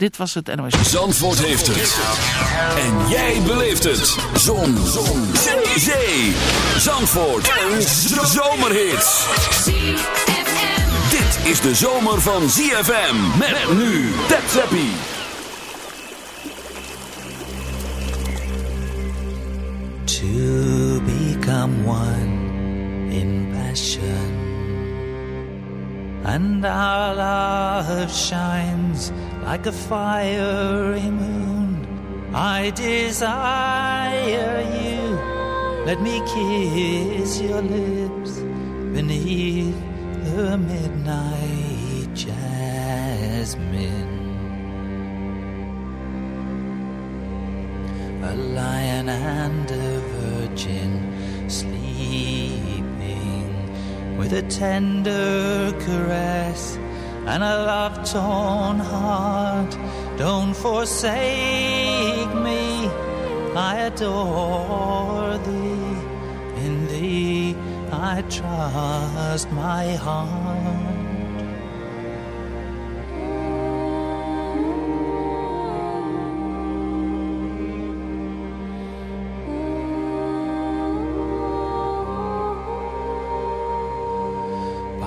Dit was het NOS. Zandvoort heeft het. En jij beleeft het. Zon. Zon. Zee. Zandvoort. Een zomerhit. Dit is de zomer van ZFM. Met nu. Tap. To become one in passion. And our love shines like a fiery moon. I desire you. Let me kiss your lips beneath the midnight jasmine. A lion and a virgin sleeping with a tender caress and a love torn heart. Don't forsake me, I adore thee. In thee I trust my heart.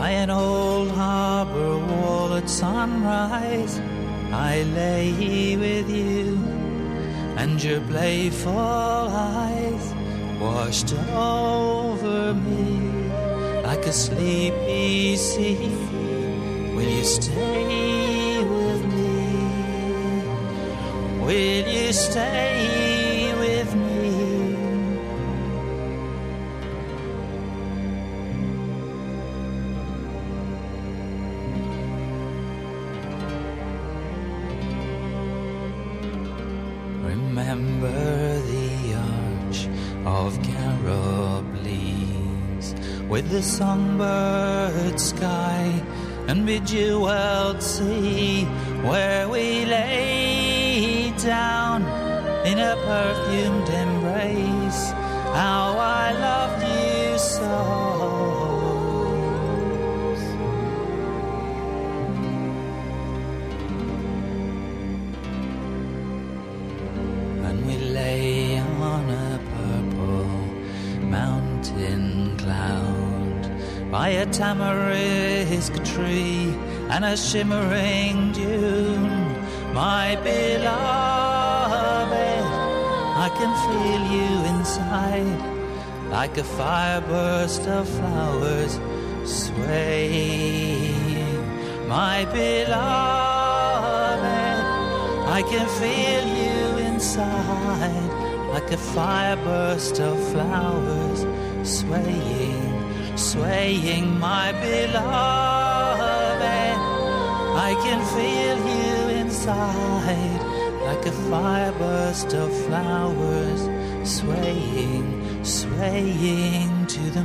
By an old harbor wall at sunrise, I lay with you, and your playful eyes washed over me like a sleepy sea. Will you stay with me? Will you stay with the songbird sky and bejeweled sea where we lay down in a perfumed embrace. How I loved you so. By a tamarisk tree and a shimmering dune. My beloved, I can feel you inside like a fireburst of flowers swaying. My beloved, I can feel you inside like a fireburst of flowers swaying, swaying, my beloved. I can feel you inside like a fireburst of flowers swaying, swaying to the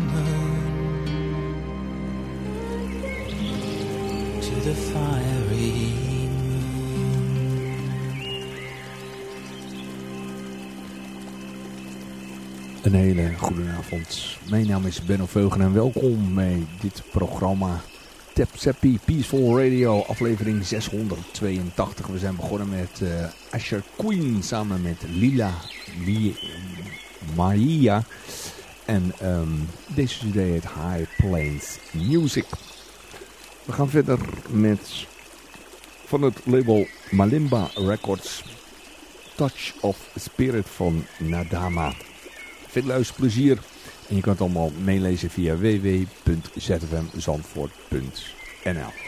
Een hele avond. Mijn naam is Benno Veugen en welkom bij dit programma Tap Seppi Peaceful Radio, aflevering 682. We zijn begonnen met eh Asher Queen samen met Lila Li Maria. En ehm, deze CD heet High Plains Music. We gaan verder met van het label Malimba Records Touch of Spirit van Nadama. Veel luisterplezier. En je kan het allemaal meelezen via www.zfmzandvoort.nl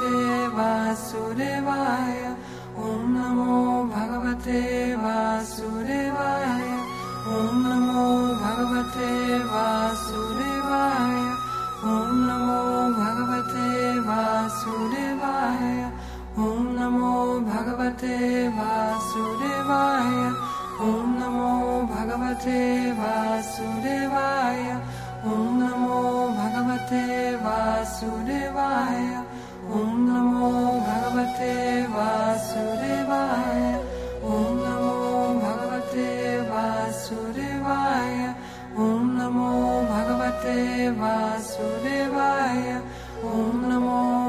रे वासुरे ॐ नमो भगवते वासुदेवाय। ॐ नमो भगवते वासुदेवाय। ॐ नमो भगवते वासुदेवाय। ॐ नमो भगवते वासुदेवाय। ॐ नमो भगवते वासुदेवाय। ॐ नमो भगवते वासुदेवाय। ॐ नमोो भगवते वासुरे ॐ नमो भगवते वासुदेवाय। ॐ नमो भगवते वासुरे ॐ नमो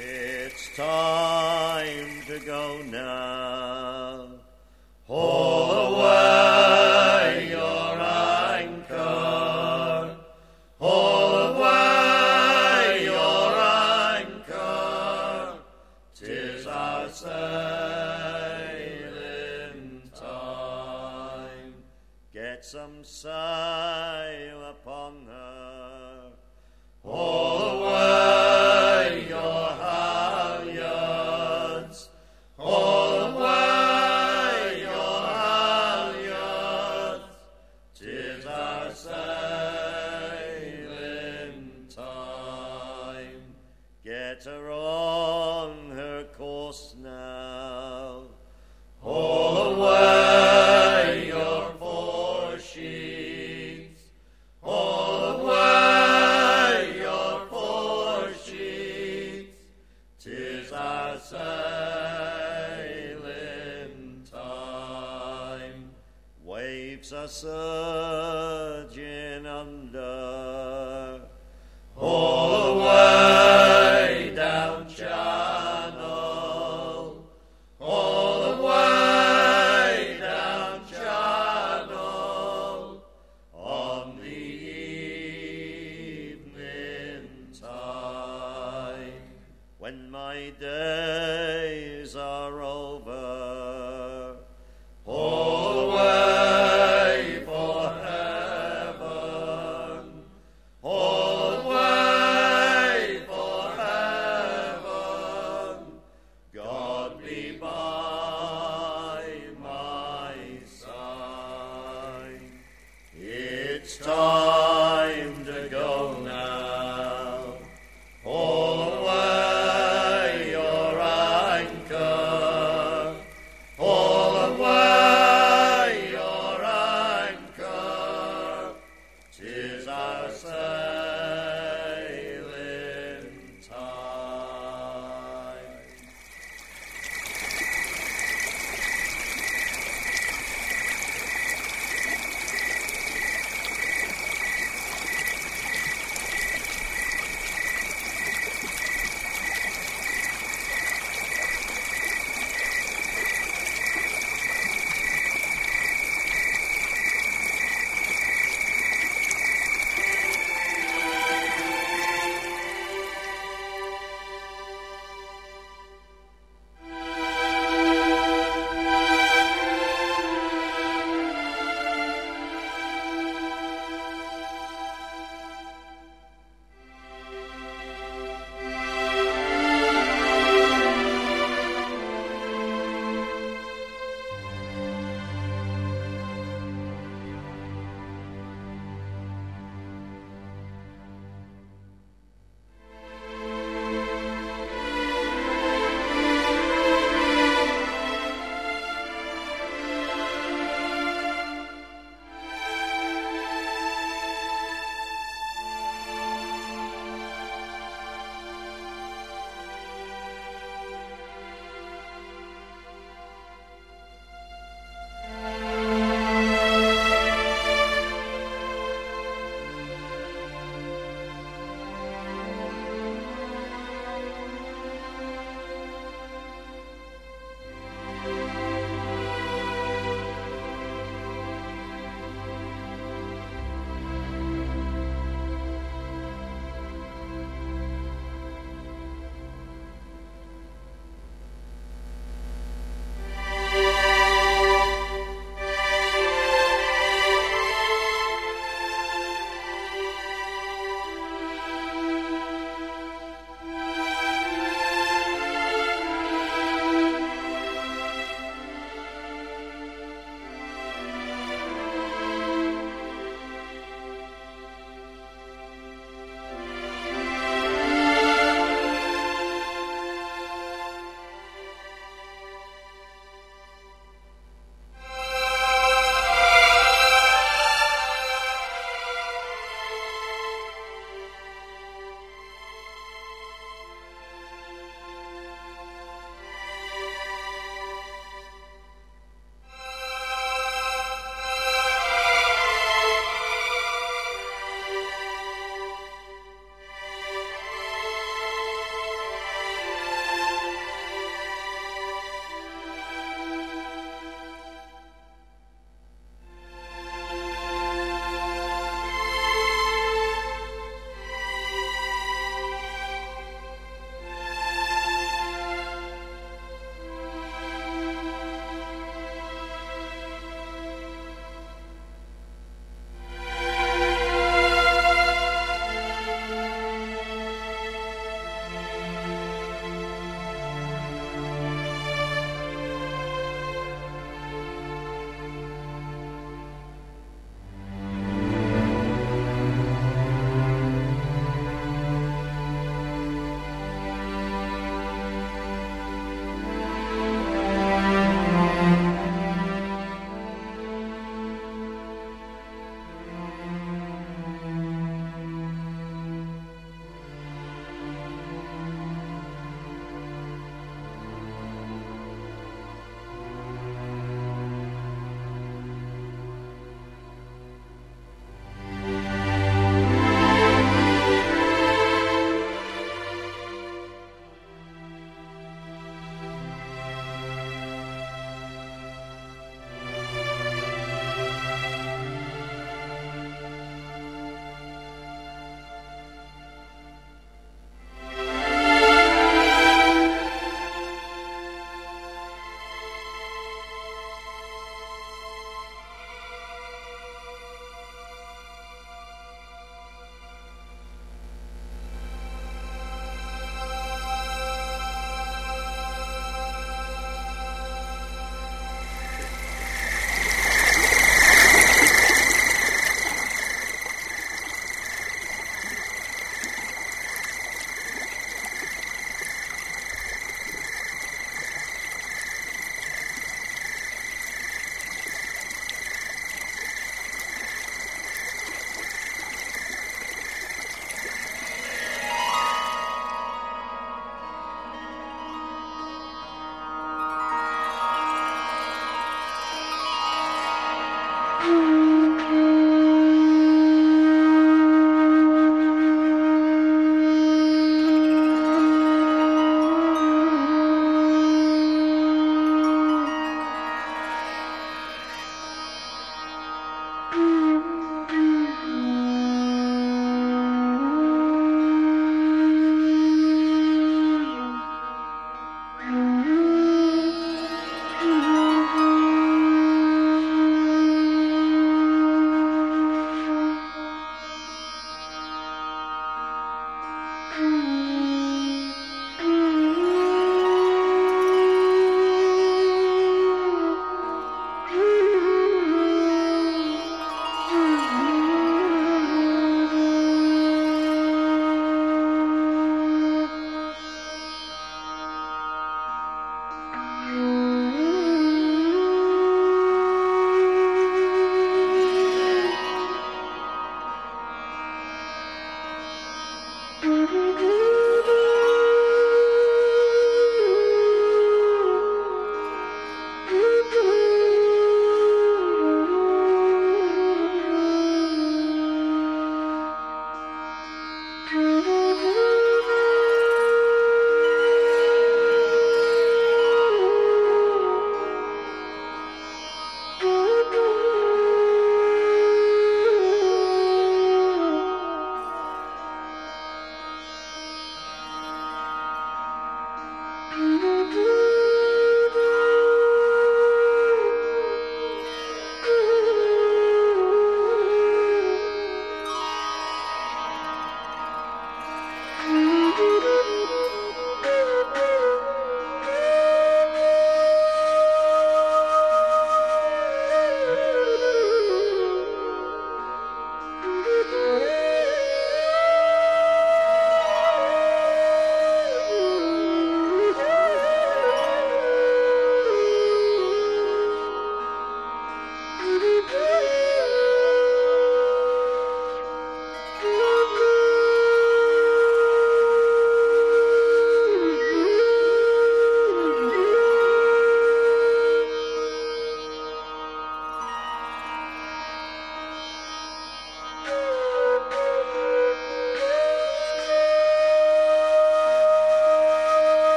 It's time to go now.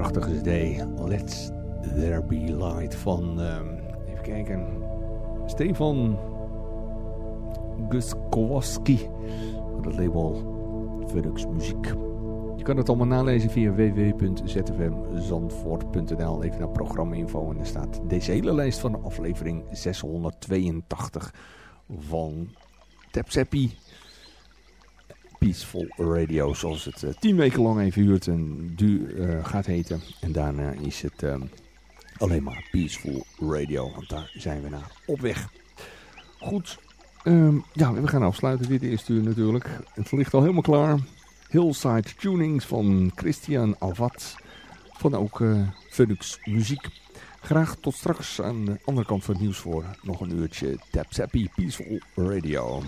Prachtige CD. Let's There Be Light van, um, even kijken, Stefan Guskowski van het label Funux Muziek. Je kan het allemaal nalezen via www.zfmzandvoort.nl. Even naar programma info en er staat deze hele lijst van aflevering 682 van Tapseppi Peaceful Radio, zoals het uh, tien weken lang even huurt en du uh, gaat heten. En daarna is het um, alleen maar Peaceful Radio, want daar zijn we naar op weg. Goed, um, ja, we gaan afsluiten dit eerste uur natuurlijk. Het ligt al helemaal klaar. Hillside Tunings van Christian Alvat van ook uh, Phoenix Muziek. Graag tot straks aan de andere kant van het nieuws voor nog een uurtje Tap Peaceful Radio.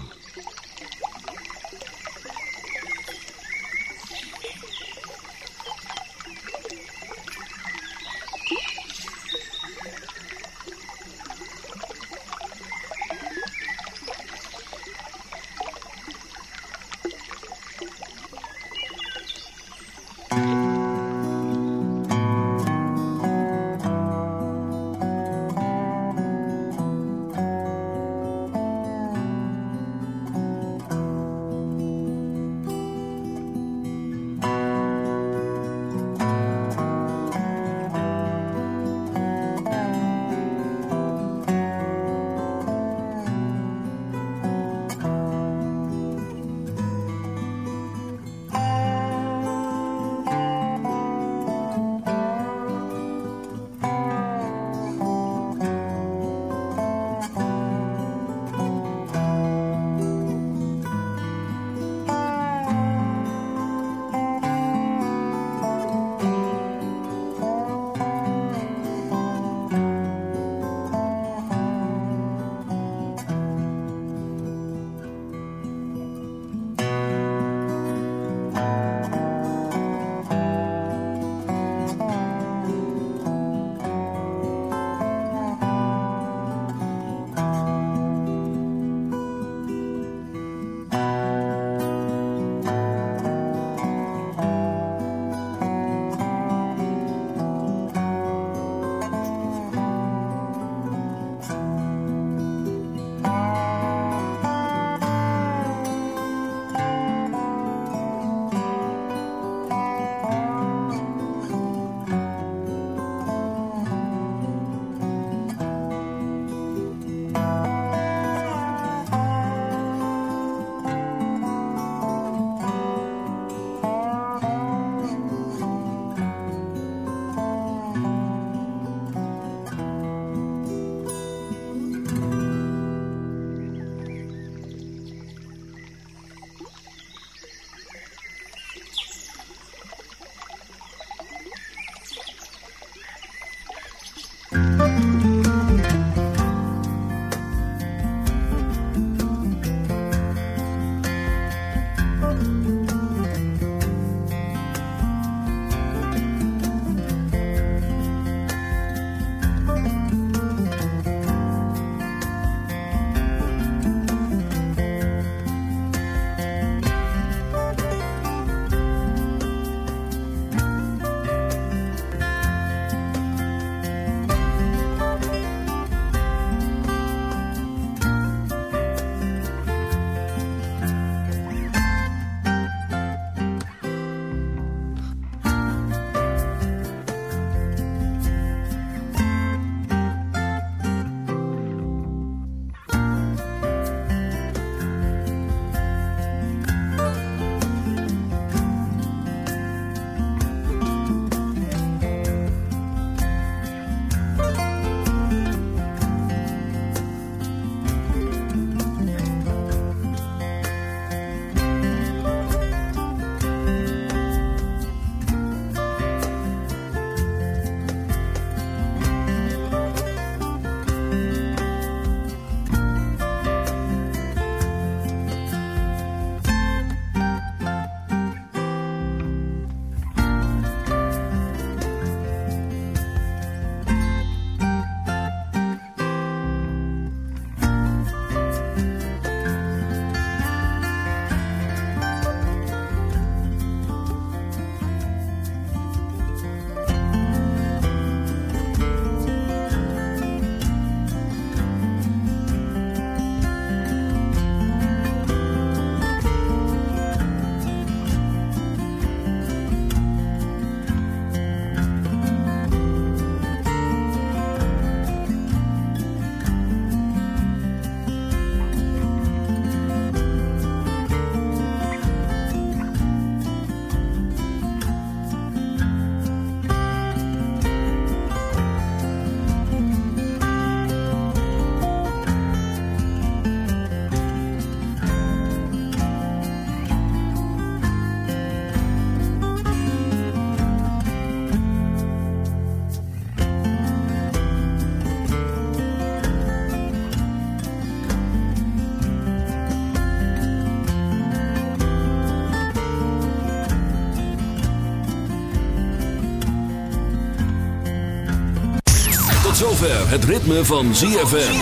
Het ritme van ZFM.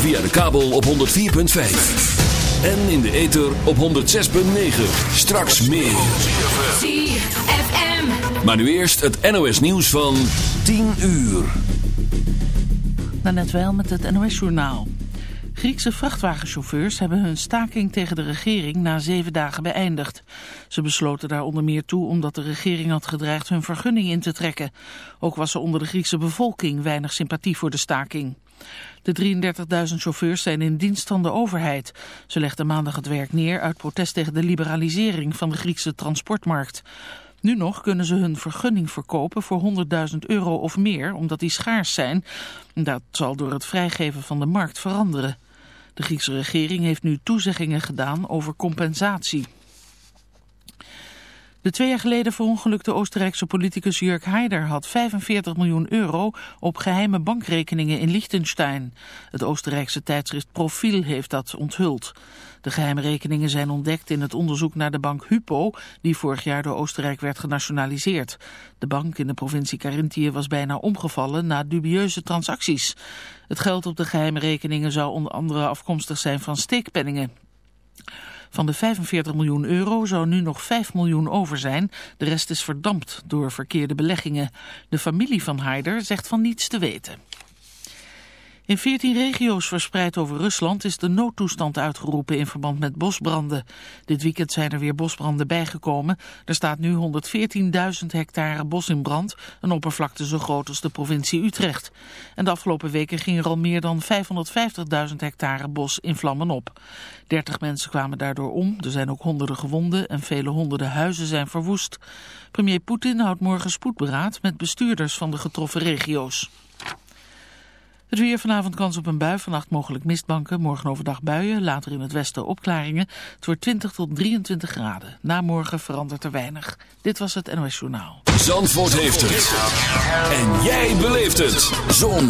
Via de kabel op 104.5. En in de ether op 106.9. Straks meer. ZFM. Maar nu eerst het NOS nieuws van 10 uur. Daarnet wel met het NOS-journaal. Griekse vrachtwagenchauffeurs hebben hun staking tegen de regering na zeven dagen beëindigd. Ze besloten daar onder meer toe omdat de regering had gedreigd hun vergunning in te trekken. Ook was er onder de Griekse bevolking weinig sympathie voor de staking. De 33.000 chauffeurs zijn in dienst van de overheid. Ze legden maandag het werk neer uit protest tegen de liberalisering van de Griekse transportmarkt. Nu nog kunnen ze hun vergunning verkopen voor 100.000 euro of meer, omdat die schaars zijn. Dat zal door het vrijgeven van de markt veranderen. De Griekse regering heeft nu toezeggingen gedaan over compensatie. De twee jaar geleden verongelukte Oostenrijkse politicus Jörg Haider had 45 miljoen euro op geheime bankrekeningen in Liechtenstein. Het Oostenrijkse tijdschrift Profiel heeft dat onthuld. De geheime rekeningen zijn ontdekt in het onderzoek naar de bank Hypo, die vorig jaar door Oostenrijk werd genationaliseerd. De bank in de provincie Carinthië was bijna omgevallen na dubieuze transacties. Het geld op de geheime rekeningen zou onder andere afkomstig zijn van steekpenningen. Van de 45 miljoen euro zou nu nog 5 miljoen over zijn. De rest is verdampt door verkeerde beleggingen. De familie van Haider zegt van niets te weten. In 14 regio's verspreid over Rusland is de noodtoestand uitgeroepen in verband met bosbranden. Dit weekend zijn er weer bosbranden bijgekomen. Er staat nu 114.000 hectare bos in brand, een oppervlakte zo groot als de provincie Utrecht. En de afgelopen weken ging er al meer dan 550.000 hectare bos in vlammen op. 30 mensen kwamen daardoor om, er zijn ook honderden gewonden en vele honderden huizen zijn verwoest. Premier Poetin houdt morgen spoedberaad met bestuurders van de getroffen regio's. Het weer vanavond kans op een bui, vannacht mogelijk mistbanken, morgen overdag buien, later in het westen opklaringen. Het wordt 20 tot 23 graden. Na morgen verandert er weinig. Dit was het NOS Journaal. Zandvoort heeft het. En jij beleeft het. Zon.